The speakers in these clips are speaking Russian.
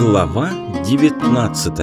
Глава 19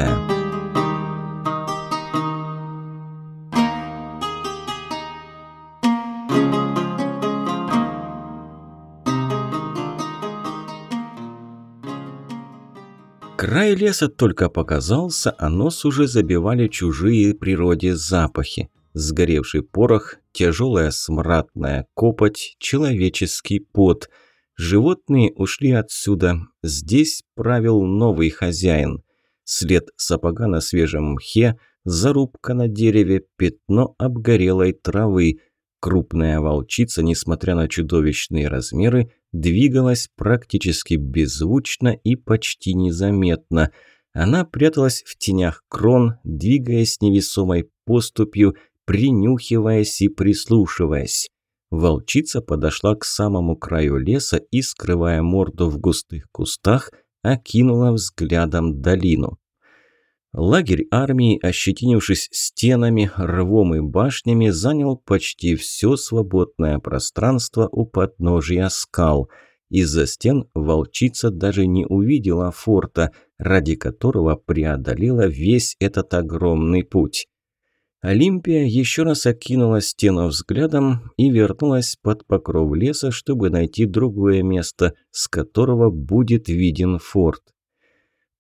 Край леса только показался, а нос уже забивали чужие природе запахи. Сгоревший порох, тяжелая смрадная копоть, человеческий пот – Животные ушли отсюда. Здесь правил новый хозяин. След сапога на свежем мхе, зарубка на дереве, пятно обгорелой травы. Крупная волчица, несмотря на чудовищные размеры, двигалась практически беззвучно и почти незаметно. Она пряталась в тенях крон, двигаясь невесомой поступью, принюхиваясь и прислушиваясь. Волчица подошла к самому краю леса и, скрывая морду в густых кустах, окинула взглядом долину. Лагерь армии, ощетинившись стенами, рвом и башнями, занял почти все свободное пространство у подножия скал. Из-за стен волчица даже не увидела форта, ради которого преодолела весь этот огромный путь. Олимпия еще раз окинула стену взглядом и вернулась под покров леса, чтобы найти другое место, с которого будет виден форт.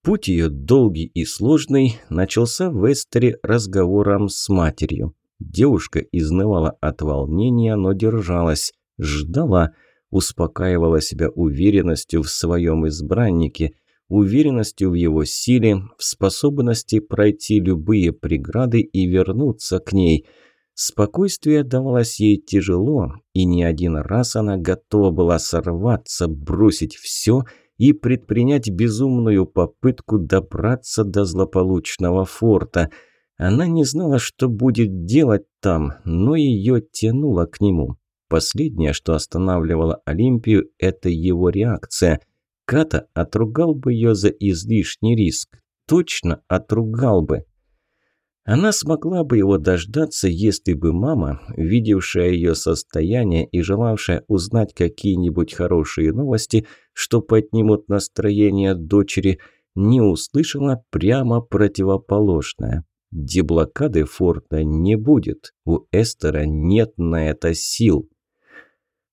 Путь ее долгий и сложный начался в Эстере разговором с матерью. Девушка изнывала от волнения, но держалась, ждала, успокаивала себя уверенностью в своем избраннике – уверенностью в его силе, в способности пройти любые преграды и вернуться к ней. Спокойствие давалось ей тяжело, и не один раз она готова была сорваться, бросить все и предпринять безумную попытку добраться до злополучного форта. Она не знала, что будет делать там, но ее тянуло к нему. Последнее, что останавливало Олимпию, это его реакция – Ката отругал бы ее за излишний риск. Точно отругал бы. Она смогла бы его дождаться, если бы мама, видевшая ее состояние и желавшая узнать какие-нибудь хорошие новости, что поднимут настроение дочери, не услышала прямо противоположное. Деблокады форта не будет, у Эстера нет на это сил.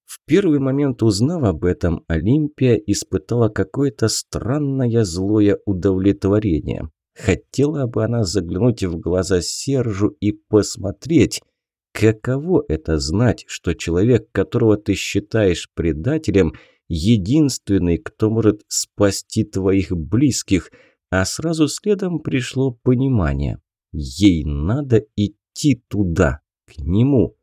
В первый момент узнав об этом, Олимпия испытала какое-то странное злое удовлетворение. Хотела бы она заглянуть в глаза Сержу и посмотреть, каково это знать, что человек, которого ты считаешь предателем, единственный, кто может спасти твоих близких, а сразу следом пришло понимание. Ей надо идти туда, к нему.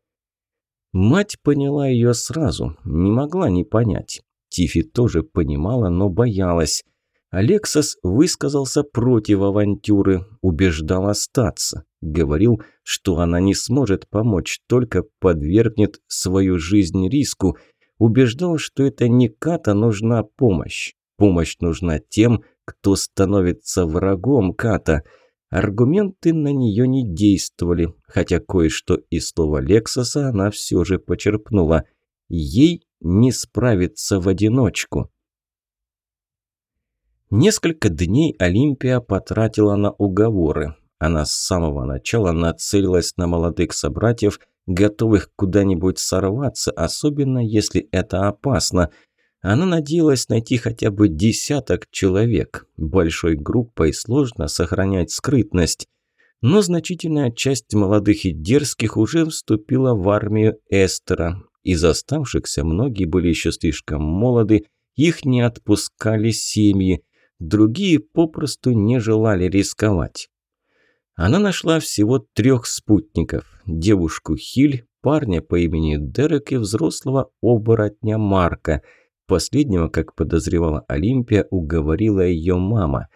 Мать поняла ее сразу, не могла не понять. Тифи тоже понимала, но боялась. Алексас высказался против авантюры, убеждал остаться. Говорил, что она не сможет помочь, только подвергнет свою жизнь риску. Убеждал, что это не Ката нужна помощь. Помощь нужна тем, кто становится врагом Ката – Аргументы на нее не действовали, хотя кое-что из слова Лексоса она все же почерпнула. Ей не справиться в одиночку. Несколько дней Олимпия потратила на уговоры. Она с самого начала нацелилась на молодых собратьев, готовых куда-нибудь сорваться, особенно если это опасно – она надеялась найти хотя бы десяток человек. Большой группой сложно сохранять скрытность. Но значительная часть молодых и дерзких уже вступила в армию Эстера. Из оставшихся многие были еще слишком молоды, их не отпускали семьи. Другие попросту не желали рисковать. Она нашла всего трех спутников. Девушку Хиль, парня по имени Дерек и взрослого оборотня Марка – Последнего, как подозревала Олимпия, уговорила ее мама.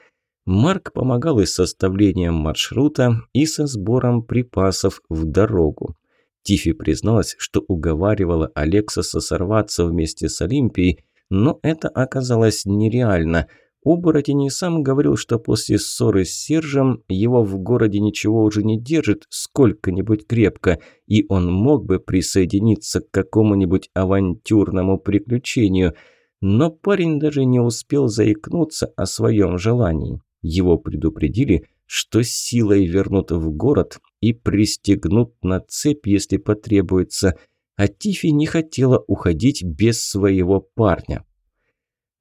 Марк помогал и с составлением маршрута, и со сбором припасов в дорогу. Тифи призналась, что уговаривала Алексаса сорваться вместе с Олимпией, но это оказалось нереально – Оборотень и сам говорил, что после ссоры с Сержем его в городе ничего уже не держит сколько-нибудь крепко, и он мог бы присоединиться к какому-нибудь авантюрному приключению. но парень даже не успел заикнуться о своем желании. Его предупредили, что силой вернут в город и пристегнут на цепь, если потребуется, а Тифи не хотела уходить без своего парня.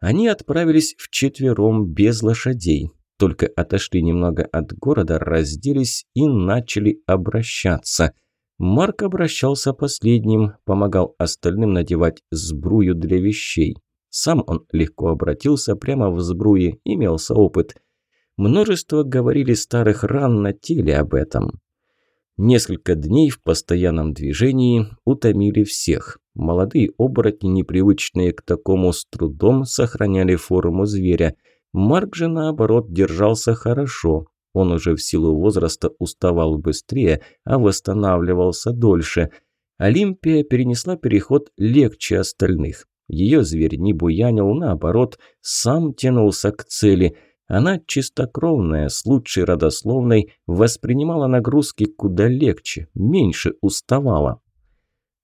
Они отправились вчетвером без лошадей, только отошли немного от города, разделись и начали обращаться. Марк обращался последним, помогал остальным надевать сбрую для вещей. Сам он легко обратился прямо в сбруе, имелся опыт. Множество говорили старых ран на теле об этом. Несколько дней в постоянном движении утомили всех. Молодые оборотни, непривычные к такому, с трудом сохраняли форму зверя. Марк же, наоборот, держался хорошо. Он уже в силу возраста уставал быстрее, а восстанавливался дольше. Олимпия перенесла переход легче остальных. Ее зверь не буянил, наоборот, сам тянулся к цели. Она чистокровная, с лучшей родословной, воспринимала нагрузки куда легче, меньше уставала.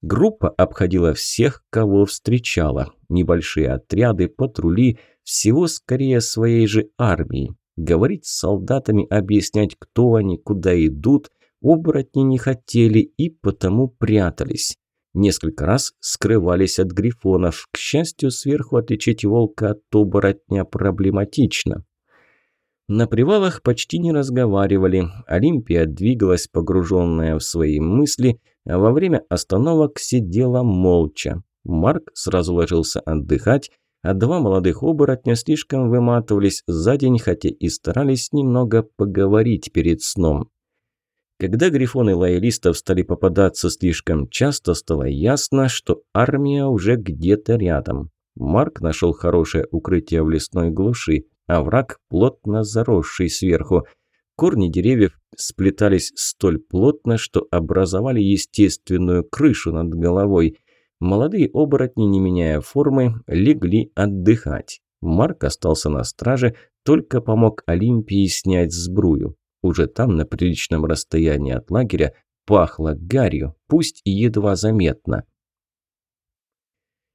Группа обходила всех, кого встречала. Небольшие отряды, патрули, всего скорее своей же армии. Говорить с солдатами, объяснять, кто они, куда идут, оборотни не хотели и потому прятались. Несколько раз скрывались от грифонов. К счастью, сверху отличить волка от оборотня проблематично. На привалах почти не разговаривали. Олимпия двигалась, погруженная в свои мысли, а во время остановок сидела молча. Марк сразу ложился отдыхать, а два молодых оборотня слишком выматывались за день, хотя и старались немного поговорить перед сном. Когда грифоны лоялистов стали попадаться слишком часто, стало ясно, что армия уже где-то рядом. Марк нашел хорошее укрытие в лесной глуши, а враг плотно заросший сверху. Корни деревьев сплетались столь плотно, что образовали естественную крышу над головой. Молодые оборотни, не меняя формы, легли отдыхать. Марк остался на страже, только помог Олимпии снять сбрую. Уже там, на приличном расстоянии от лагеря, пахло гарью, пусть и едва заметно.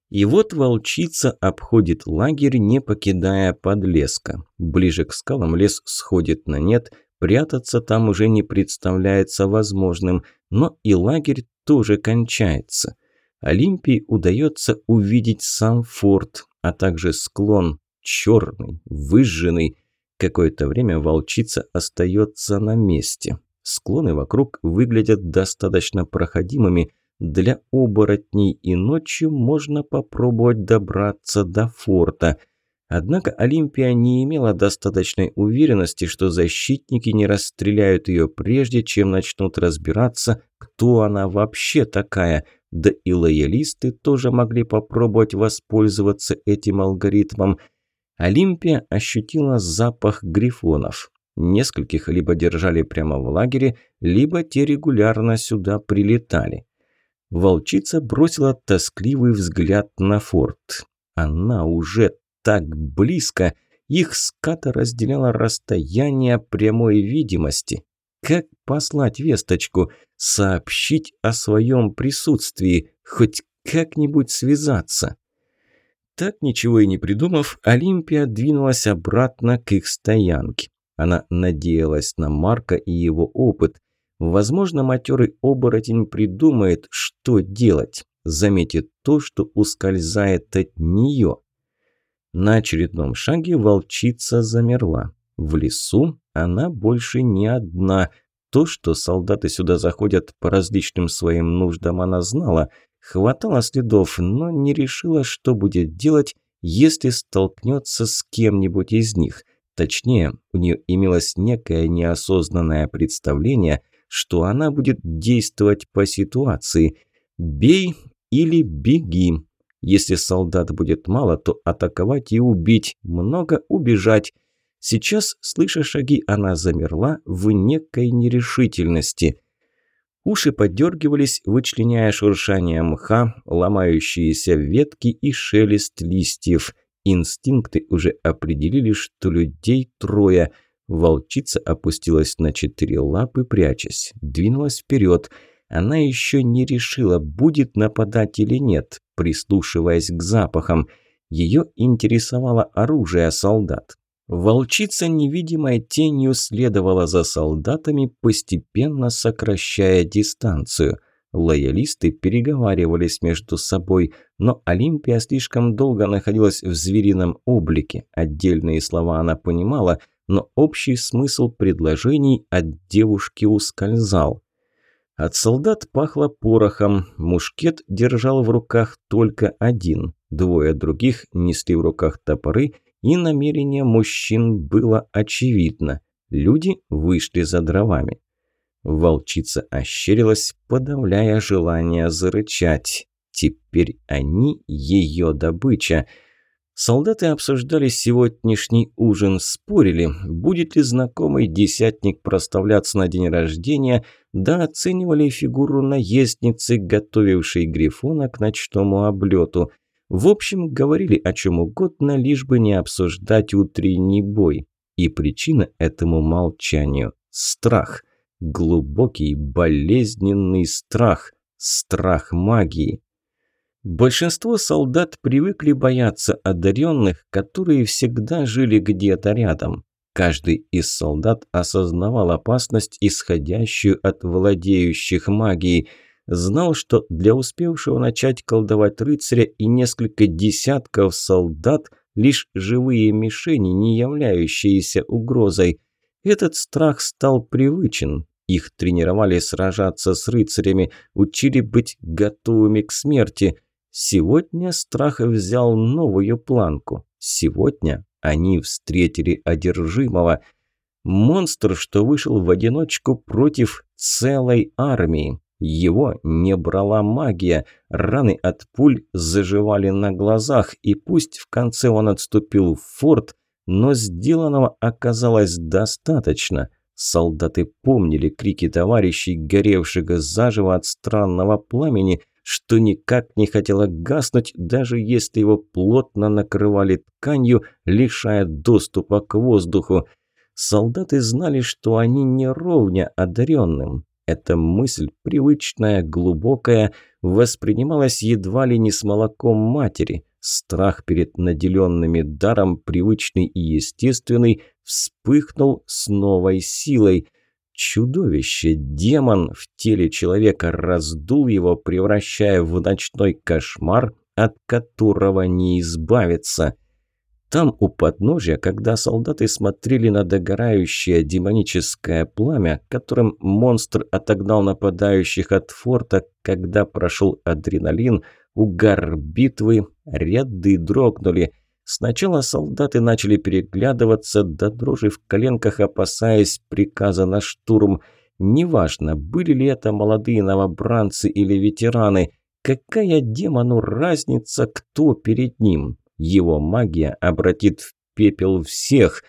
И вот волчица обходит лагерь, не покидая подлеска. Ближе к скалам лес сходит на нет, прятаться там уже не представляется возможным, но и лагерь тоже кончается. Олимпии удается увидеть сам форт, а также склон, черный, выжженный, Какое-то время волчица остается на месте. Склоны вокруг выглядят достаточно проходимыми для оборотней, и ночью можно попробовать добраться до форта. Однако Олимпия не имела достаточной уверенности, что защитники не расстреляют ее прежде, чем начнут разбираться, кто она вообще такая. Да и лоялисты тоже могли попробовать воспользоваться этим алгоритмом – Олимпия ощутила запах грифонов. Нескольких либо держали прямо в лагере, либо те регулярно сюда прилетали. Волчица бросила тоскливый взгляд на форт. Она уже так близко, их ската разделяло расстояние прямой видимости. Как послать весточку, сообщить о своем присутствии, хоть как-нибудь связаться? Так ничего и не придумав, Олимпия двинулась обратно к их стоянке. Она надеялась на Марка и его опыт. Возможно, матерый оборотень придумает, что делать, заметит то, что ускользает от нее. На очередном шаге волчица замерла. В лесу она больше не одна. То, что солдаты сюда заходят по различным своим нуждам, она знала – Хватало следов, но не решила, что будет делать, если столкнется с кем-нибудь из них. Точнее, у нее имелось некое неосознанное представление, что она будет действовать по ситуации. «Бей или беги». Если солдат будет мало, то атаковать и убить, много убежать. Сейчас, слыша шаги, она замерла в некой нерешительности. Уши подергивались, вычленяя шуршание мха, ломающиеся ветки и шелест листьев. Инстинкты уже определили, что людей трое. Волчица опустилась на четыре лапы, прячась. Двинулась вперед. Она еще не решила, будет нападать или нет, прислушиваясь к запахам. Ее интересовало оружие солдат. Волчица невидимой тенью следовала за солдатами, постепенно сокращая дистанцию. Лоялисты переговаривались между собой, но Олимпия слишком долго находилась в зверином облике. Отдельные слова она понимала, но общий смысл предложений от девушки ускользал. От солдат пахло порохом, мушкет держал в руках только один, двое других несли в руках топоры – и намерение мужчин было очевидно. Люди вышли за дровами. Волчица ощерилась, подавляя желание зарычать. Теперь они ее добыча. Солдаты обсуждали сегодняшний ужин, спорили, будет ли знакомый десятник проставляться на день рождения, да оценивали фигуру наездницы, готовившей Грифона к ночному облету – в общем, говорили о чем угодно, лишь бы не обсуждать утренний бой. И причина этому молчанию – страх. Глубокий, болезненный страх. Страх магии. Большинство солдат привыкли бояться одаренных, которые всегда жили где-то рядом. Каждый из солдат осознавал опасность, исходящую от владеющих магией – знал, что для успевшего начать колдовать рыцаря и несколько десятков солдат лишь живые мишени, не являющиеся угрозой. Этот страх стал привычен. Их тренировали сражаться с рыцарями, учили быть готовыми к смерти. Сегодня страх взял новую планку. Сегодня они встретили одержимого. Монстр, что вышел в одиночку против целой армии. Его не брала магия, раны от пуль заживали на глазах, и пусть в конце он отступил в форт, но сделанного оказалось достаточно. Солдаты помнили крики товарищей, горевших заживо от странного пламени, что никак не хотело гаснуть, даже если его плотно накрывали тканью, лишая доступа к воздуху. Солдаты знали, что они не ровня одаренным. Эта мысль, привычная, глубокая, воспринималась едва ли не с молоком матери. Страх перед наделенными даром, привычный и естественный, вспыхнул с новой силой. Чудовище, демон в теле человека раздул его, превращая в ночной кошмар, от которого не избавиться – там, у подножия, когда солдаты смотрели на догорающее демоническое пламя, которым монстр отогнал нападающих от форта, когда прошел адреналин, угар битвы, ряды дрогнули. Сначала солдаты начали переглядываться, до дрожи в коленках, опасаясь приказа на штурм. Неважно, были ли это молодые новобранцы или ветераны, какая демону разница, кто перед ним? Его магия обратит в пепел всех.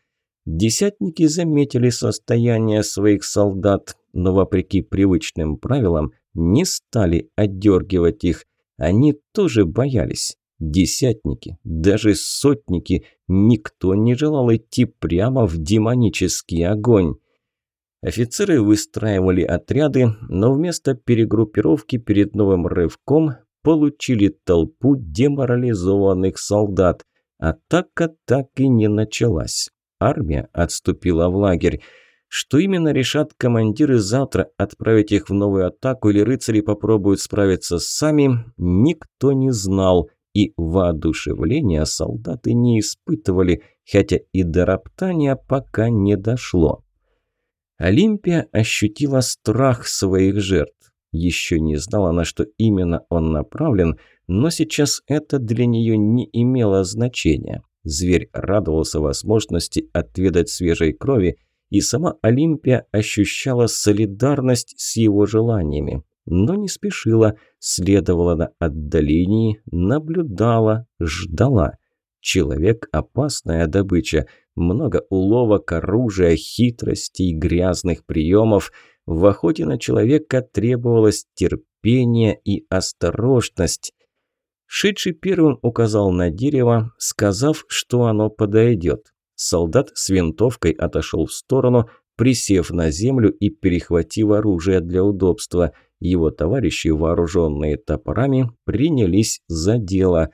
Десятники заметили состояние своих солдат, но вопреки привычным правилам не стали отдергивать их. Они тоже боялись. Десятники, даже сотники, никто не желал идти прямо в демонический огонь. Офицеры выстраивали отряды, но вместо перегруппировки перед новым рывком получили толпу деморализованных солдат. Атака так и не началась. Армия отступила в лагерь. Что именно решат командиры завтра, отправить их в новую атаку или рыцари попробуют справиться сами, никто не знал. И воодушевления солдаты не испытывали, хотя и до роптания пока не дошло. Олимпия ощутила страх своих жертв. Еще не знала, на что именно он направлен, но сейчас это для нее не имело значения. Зверь радовался возможности отведать свежей крови, и сама Олимпия ощущала солидарность с его желаниями. Но не спешила, следовала на отдалении, наблюдала, ждала. Человек – опасная добыча, много уловок, оружия, хитростей, грязных приемов – в охоте на человека требовалось терпение и осторожность. Шедший первым указал на дерево, сказав, что оно подойдет. Солдат с винтовкой отошел в сторону, присев на землю и перехватив оружие для удобства. Его товарищи, вооруженные топорами, принялись за дело.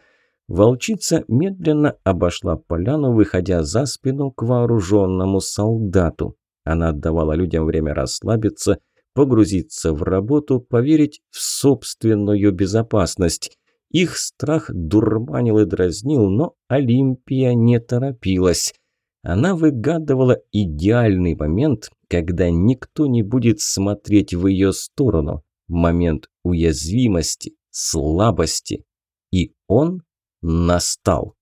Волчица медленно обошла поляну, выходя за спину к вооруженному солдату. Она отдавала людям время расслабиться, погрузиться в работу, поверить в собственную безопасность. Их страх дурманил и дразнил, но Олимпия не торопилась. Она выгадывала идеальный момент, когда никто не будет смотреть в ее сторону. Момент уязвимости, слабости. И он настал.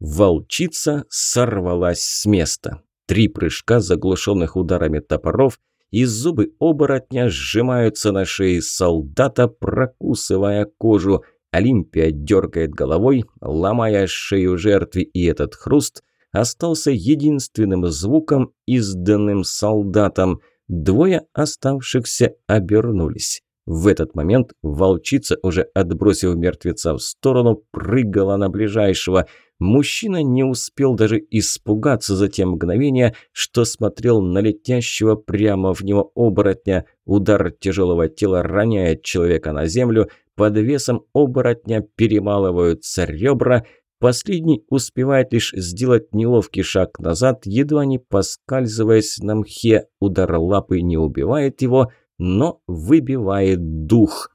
Волчица сорвалась с места. Три прыжка, заглушенных ударами топоров, и зубы оборотня сжимаются на шее солдата, прокусывая кожу. Олимпия дергает головой, ломая шею жертвы, и этот хруст остался единственным звуком, изданным солдатом. Двое оставшихся обернулись. В этот момент волчица, уже отбросив мертвеца в сторону, прыгала на ближайшего. Мужчина не успел даже испугаться за те мгновения, что смотрел на летящего прямо в него оборотня. Удар тяжелого тела роняет человека на землю, под весом оборотня перемалываются ребра, Последний успевает лишь сделать неловкий шаг назад, едва не поскальзываясь на мхе. Удар лапы не убивает его – но выбивает дух.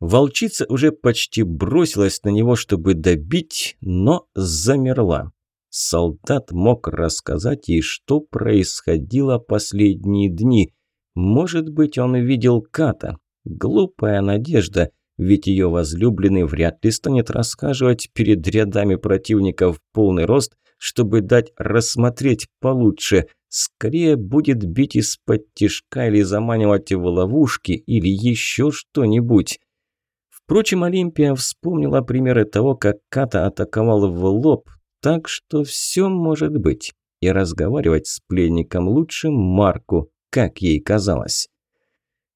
Волчица уже почти бросилась на него, чтобы добить, но замерла. Солдат мог рассказать ей, что происходило последние дни. Может быть, он видел Ката. Глупая надежда, ведь ее возлюбленный вряд ли станет рассказывать перед рядами противников полный рост, чтобы дать рассмотреть получше – скорее будет бить из-под тишка или заманивать в ловушки или еще что-нибудь. Впрочем, Олимпия вспомнила примеры того, как Ката атаковал в лоб, так что все может быть. И разговаривать с пленником лучше Марку, как ей казалось.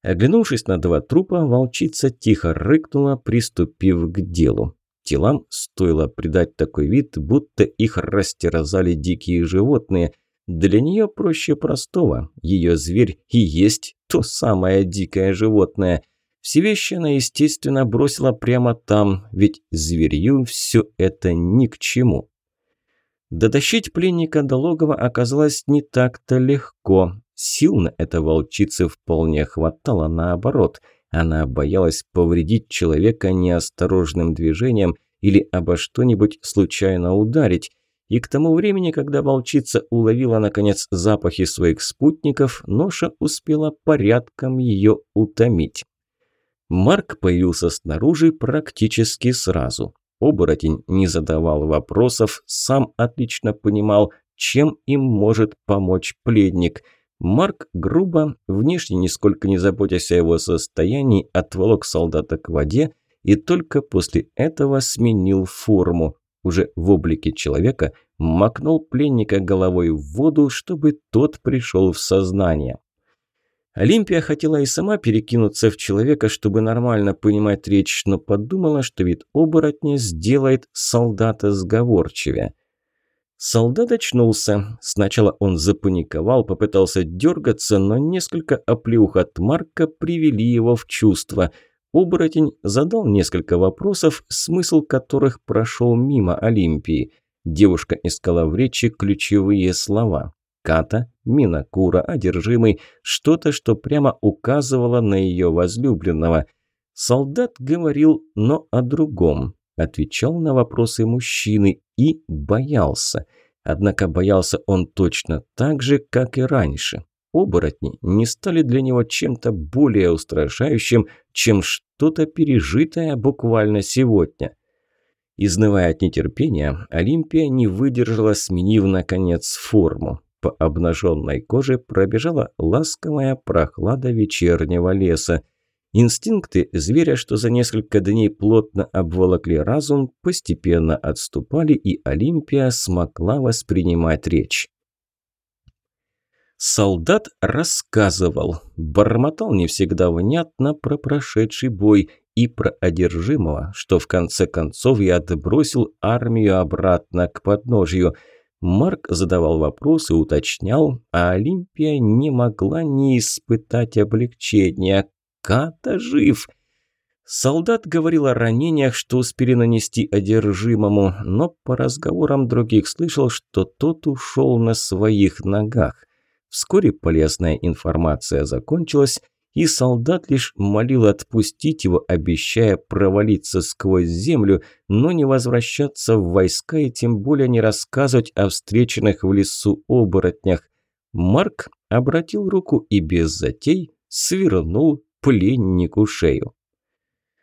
Оглянувшись на два трупа, волчица тихо рыкнула, приступив к делу. Телам стоило придать такой вид, будто их растерзали дикие животные – для нее проще простого. Ее зверь и есть то самое дикое животное. Все вещи она, естественно, бросила прямо там, ведь зверью все это ни к чему. Дотащить пленника до логова оказалось не так-то легко. Сил на это волчице вполне хватало, наоборот. Она боялась повредить человека неосторожным движением или обо что-нибудь случайно ударить. И к тому времени, когда волчица уловила, наконец, запахи своих спутников, ноша успела порядком ее утомить. Марк появился снаружи практически сразу. Оборотень не задавал вопросов, сам отлично понимал, чем им может помочь пленник. Марк грубо, внешне нисколько не заботясь о его состоянии, отволок солдата к воде и только после этого сменил форму уже в облике человека, макнул пленника головой в воду, чтобы тот пришел в сознание. Олимпия хотела и сама перекинуться в человека, чтобы нормально понимать речь, но подумала, что вид оборотня сделает солдата сговорчивее. Солдат очнулся. Сначала он запаниковал, попытался дергаться, но несколько оплеух от Марка привели его в чувство – Оборотень задал несколько вопросов, смысл которых прошел мимо Олимпии. Девушка искала в речи ключевые слова. Ката, Минакура, одержимый, что-то, что прямо указывало на ее возлюбленного. Солдат говорил, но о другом. Отвечал на вопросы мужчины и боялся. Однако боялся он точно так же, как и раньше оборотни не стали для него чем-то более устрашающим, чем что-то пережитое буквально сегодня. Изнывая от нетерпения, Олимпия не выдержала, сменив, наконец, форму. По обнаженной коже пробежала ласковая прохлада вечернего леса. Инстинкты зверя, что за несколько дней плотно обволокли разум, постепенно отступали, и Олимпия смогла воспринимать речь. Солдат рассказывал, бормотал не всегда внятно про прошедший бой и про одержимого, что в конце концов я отбросил армию обратно к подножью. Марк задавал вопросы, уточнял, а Олимпия не могла не испытать облегчения. Ката жив! Солдат говорил о ранениях, что успели нанести одержимому, но по разговорам других слышал, что тот ушел на своих ногах. Вскоре полезная информация закончилась, и солдат лишь молил отпустить его, обещая провалиться сквозь землю, но не возвращаться в войска и тем более не рассказывать о встреченных в лесу оборотнях. Марк обратил руку и без затей свернул пленнику шею.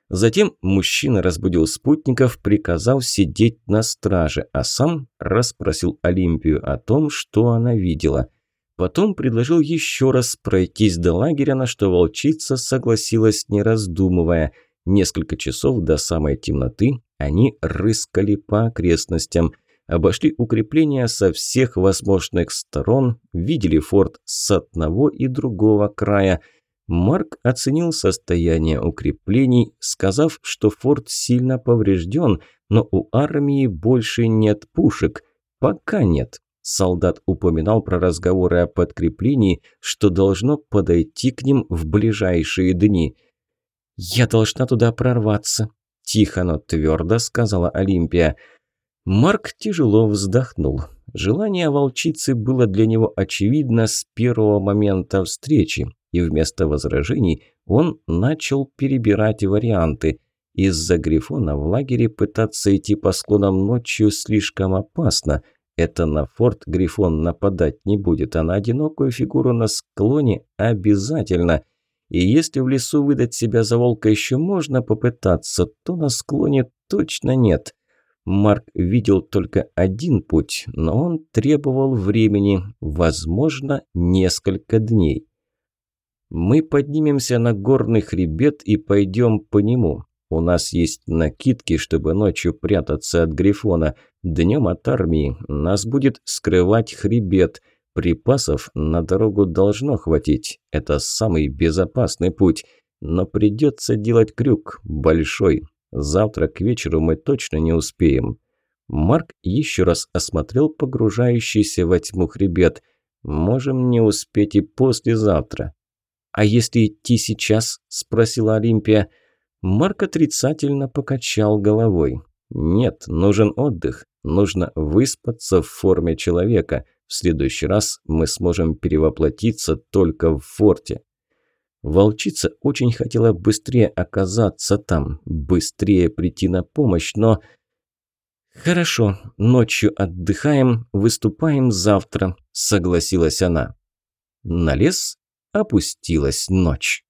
Затем мужчина разбудил спутников, приказав сидеть на страже, а сам расспросил Олимпию о том, что она видела. Потом предложил еще раз пройтись до лагеря, на что волчица согласилась, не раздумывая. Несколько часов до самой темноты они рыскали по окрестностям, обошли укрепления со всех возможных сторон, видели форт с одного и другого края – Марк оценил состояние укреплений, сказав, что форт сильно поврежден, но у армии больше нет пушек. Пока нет. Солдат упоминал про разговоры о подкреплении, что должно подойти к ним в ближайшие дни. «Я должна туда прорваться», – тихо, но твердо сказала Олимпия. Марк тяжело вздохнул. Желание волчицы было для него очевидно с первого момента встречи и вместо возражений он начал перебирать варианты. Из-за Грифона в лагере пытаться идти по склонам ночью слишком опасно. Это на форт Грифон нападать не будет, а на одинокую фигуру на склоне обязательно. И если в лесу выдать себя за волка еще можно попытаться, то на склоне точно нет. Марк видел только один путь, но он требовал времени, возможно, несколько дней. Мы поднимемся на горный хребет и пойдем по нему. У нас есть накидки, чтобы ночью прятаться от Грифона. Днем от армии нас будет скрывать хребет. Припасов на дорогу должно хватить. Это самый безопасный путь. Но придется делать крюк. Большой. Завтра к вечеру мы точно не успеем. Марк еще раз осмотрел погружающийся во тьму хребет. Можем не успеть и послезавтра. «А если идти сейчас?» – спросила Олимпия. Марк отрицательно покачал головой. «Нет, нужен отдых. Нужно выспаться в форме человека. В следующий раз мы сможем перевоплотиться только в форте». Волчица очень хотела быстрее оказаться там, быстрее прийти на помощь, но... «Хорошо, ночью отдыхаем, выступаем завтра», – согласилась она. На лес опустилась ночь.